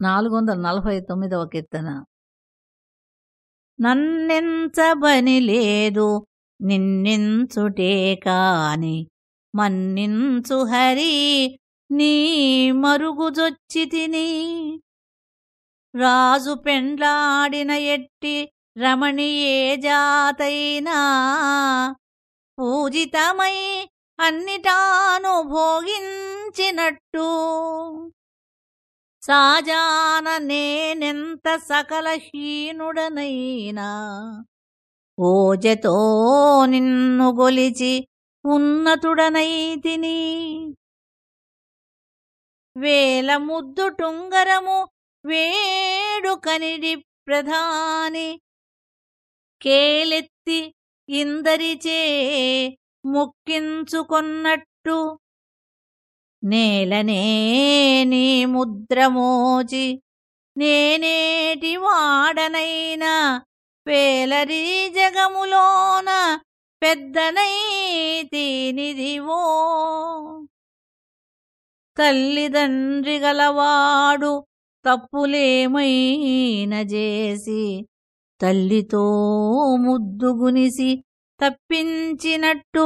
నాలుగు వందల నలభై తొమ్మిదవ కీర్తన. నన్నెంచబని లేదు నిన్నించుటే కాని మన్నించు హరి నీ మరుగుజొచ్చి తిని. రాజు పెండ్లాడిన ఎట్టి రమణి ఏ జాతైనా పూజితమై అన్నిటాను భోగించినట్టు. సాజాన నేనెంత సకల హీనుడనైనా ఓజతో నిన్ను గొలిచి ఉన్నతుడనైతిని? వేల ముద్దు టుంగరము వేడు కనిడి ప్రధాని కేలెత్తి ఇందరిచే ముక్కించుకొన్నట్టు నేలనే నీ ముద్రమోచి నేనేటి వాడనైనా పేలరి జగములోన పెద్దనై తీనిదివో తల్లిదండ్రి గలవాడు తప్పులేమైన చేసి తల్లితో ముద్దుగునిసి తప్పించినట్టు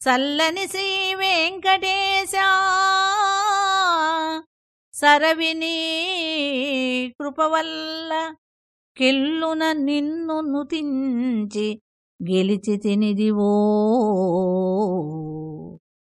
చల్లని శ్రీ వెంకటేశ సరవిని కృపవల్ల కెల్లున నిన్ను నుతించి గెలిచి తినిదివో